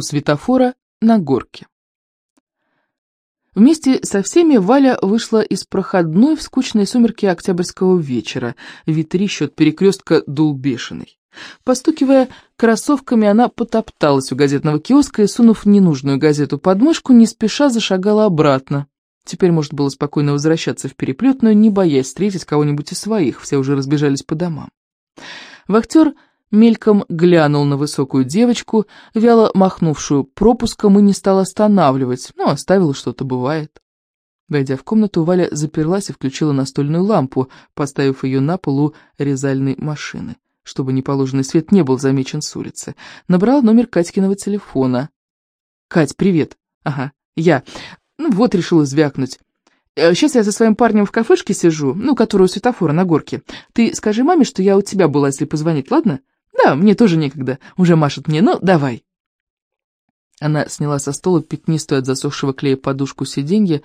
у светофора на горке. Вместе со всеми Валя вышла из проходной в скучные сумерки октябрьского вечера. Витрищ от перекрестка дул бешеный. Постукивая кроссовками, она потопталась у газетного киоска и, сунув ненужную газету под мышку, не спеша зашагала обратно. Теперь можно было спокойно возвращаться в переплетную, не боясь встретить кого-нибудь из своих, все уже разбежались по домам. Вахтер мельком глянул на высокую девочку, вяло махнувшую пропуском, и не стал останавливать, но оставил что-то бывает. Войдя в комнату, Валя заперлась и включила настольную лампу, поставив ее на полу резальной машины, чтобы неположенный свет не был замечен с улицы. Набрала номер Катькиного телефона. «Кать, привет!» «Ага, я. Ну вот, решила звякнуть. Сейчас я со своим парнем в кафешке сижу, ну, которую светофора на горке. Ты скажи маме, что я у тебя была, если позвонить, ладно?» «Да, мне тоже некогда. Уже машет мне. Ну, давай». Она сняла со стола пятнистую от засохшего клея подушку сиденья,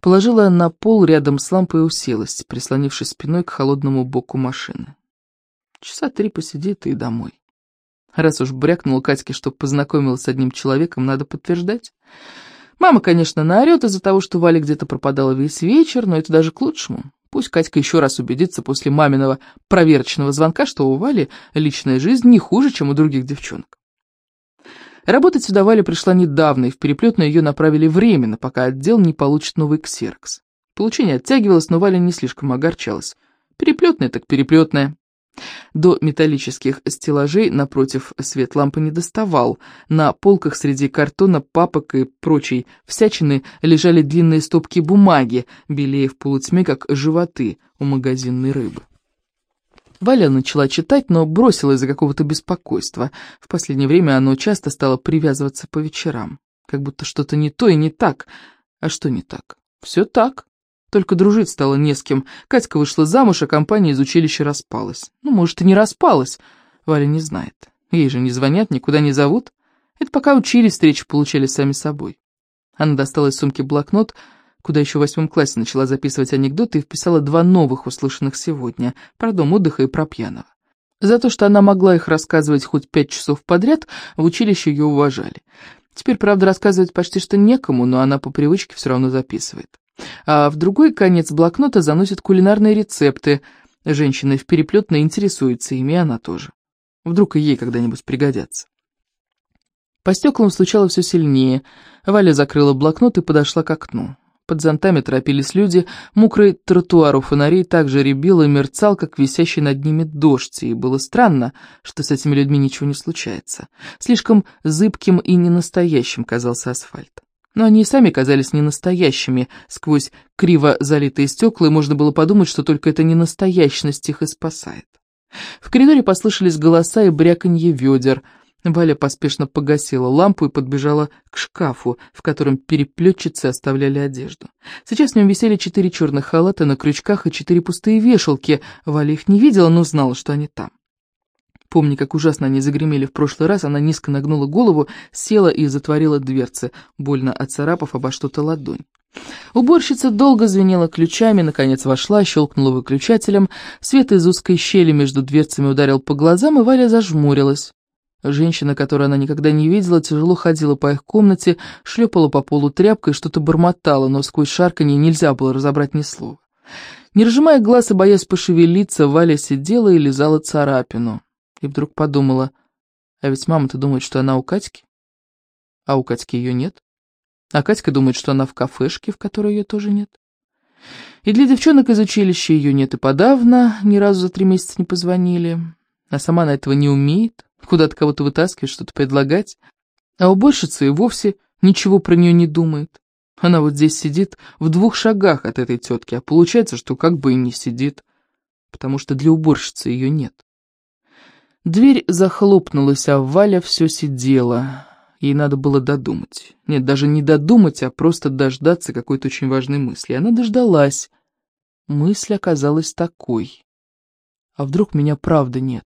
положила на пол рядом с лампой и уселась, прислонившись спиной к холодному боку машины. Часа три посидит и домой. Раз уж брякнула Катьке, чтоб познакомилась с одним человеком, надо подтверждать. Мама, конечно, наорет из-за того, что Валя где-то пропадала весь вечер, но это даже к лучшему. Пусть Катька еще раз убедится после маминого проверочного звонка, что у Вали личная жизнь не хуже, чем у других девчонок. Работать сюда Валя пришла недавно, и в переплетную ее направили временно, пока отдел не получит новый ксерокс. Получение оттягивалось, но Валя не слишком огорчалась. Переплетная так переплетная. До металлических стеллажей напротив свет лампы не доставал. На полках среди картона, папок и прочей всячины лежали длинные стопки бумаги, белее в полутьме, как животы у магазинной рыбы. Валя начала читать, но бросила из-за какого-то беспокойства. В последнее время оно часто стало привязываться по вечерам. Как будто что-то не то и не так. А что не так? Все так. Только дружить стало не с кем. Катька вышла замуж, а компания из училища распалась. Ну, может, и не распалась. Валя не знает. Ей же не звонят, никуда не зовут. Это пока учились, встречи получали сами собой. Она достала из сумки блокнот, куда еще в восьмом классе начала записывать анекдоты и вписала два новых, услышанных сегодня, про дом отдыха и про пьяного. За то, что она могла их рассказывать хоть пять часов подряд, в училище ее уважали. Теперь, правда, рассказывать почти что некому, но она по привычке все равно записывает а в другой конец блокнота заносит кулинарные рецепты. Женщина в переплетной интересуется ими, она тоже. Вдруг и ей когда-нибудь пригодятся. По стеклам стучало все сильнее. Валя закрыла блокнот и подошла к окну. Под зонтами торопились люди, мокрый тротуар у фонарей также рябил и мерцал, как висящий над ними дождь, и было странно, что с этими людьми ничего не случается. Слишком зыбким и ненастоящим казался асфальт. Но они и сами казались ненастоящими. Сквозь криво залитые стекла можно было подумать, что только эта ненастоящность их и спасает. В коридоре послышались голоса и бряканье ведер. Валя поспешно погасила лампу и подбежала к шкафу, в котором переплетчицы оставляли одежду. Сейчас в нем висели четыре черных халата на крючках и четыре пустые вешалки. Валя их не видела, но знала, что они там. Помня, как ужасно они загремели в прошлый раз, она низко нагнула голову, села и затворила дверцы, больно отцарапав обо что-то ладонь. Уборщица долго звенела ключами, наконец вошла, щелкнула выключателем, свет из узкой щели между дверцами ударил по глазам, и Валя зажмурилась. Женщина, которую она никогда не видела, тяжело ходила по их комнате, шлепала по полу тряпкой, что-то бормотала, но сквозь шарканье нельзя было разобрать ни слова. Не разжимая глаз и боясь пошевелиться, Валя сидела и лизала царапину. И вдруг подумала, а ведь мама-то думает, что она у Катьки, а у Катьки ее нет. А Катька думает, что она в кафешке, в которой ее тоже нет. И для девчонок из училища ее нет и подавно, ни разу за три месяца не позвонили. А сама она этого не умеет, куда-то кого-то вытаскивать, что-то предлагать. А уборщица и вовсе ничего про нее не думает. Она вот здесь сидит в двух шагах от этой тетки, а получается, что как бы и не сидит, потому что для уборщицы ее нет. Дверь захлопнулась, а Валя все сидела. Ей надо было додумать. Нет, даже не додумать, а просто дождаться какой-то очень важной мысли. Она дождалась. Мысль оказалась такой. А вдруг меня правда нет?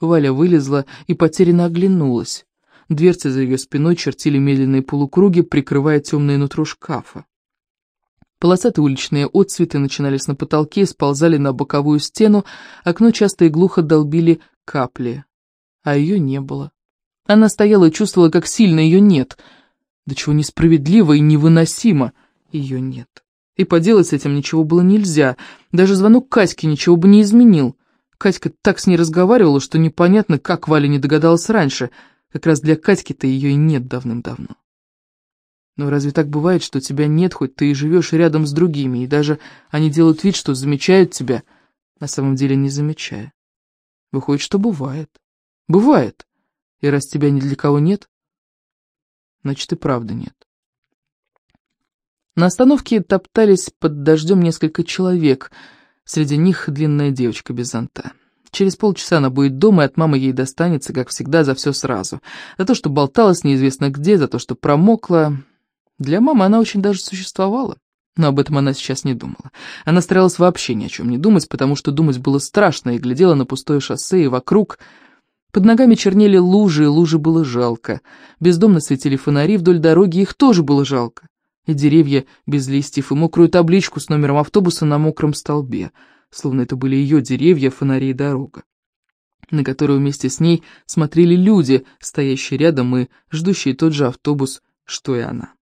Валя вылезла и потерянно оглянулась. Дверцы за ее спиной чертили медленные полукруги, прикрывая темное нутро шкафа. Полосатые уличные отцветы начинались на потолке, сползали на боковую стену, окно часто и глухо долбили капли, а ее не было. Она стояла и чувствовала, как сильно ее нет. До чего несправедливо и невыносимо ее нет. И поделать с этим ничего было нельзя. Даже звонок Катьке ничего бы не изменил. Катька так с ней разговаривала, что непонятно, как Валя не догадалась раньше. Как раз для Катьки-то ее и нет давным-давно. Но разве так бывает, что тебя нет, хоть ты и живешь рядом с другими, и даже они делают вид, что замечают тебя, на самом деле не замечая? Выходит, что бывает. Бывает. И раз тебя ни для кого нет, значит и правда нет. На остановке топтались под дождем несколько человек, среди них длинная девочка без зонта. Через полчаса она будет дома, и от мамы ей достанется, как всегда, за все сразу. За то, что болталась неизвестно где, за то, что промокла, для мамы она очень даже существовала, но об этом она сейчас не думала. Она старалась вообще ни о чем не думать, потому что думать было страшно, и глядела на пустое шоссе и вокруг. Под ногами чернели лужи, и лужи было жалко. Бездомно светили фонари вдоль дороги, их тоже было жалко. И деревья без листьев, и мокрую табличку с номером автобуса на мокром столбе, словно это были ее деревья, фонари и дорога на которую вместе с ней смотрели люди, стоящие рядом и ждущие тот же автобус, что и она.